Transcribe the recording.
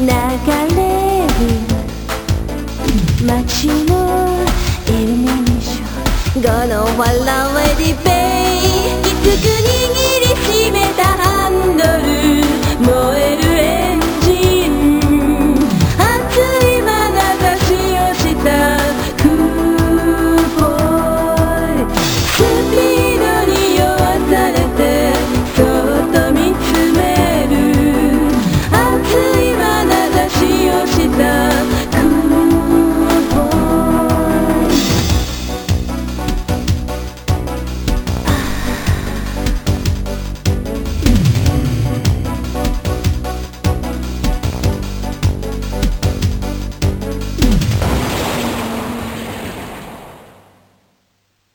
流れる街のイルミネーション Gonna follow it, baby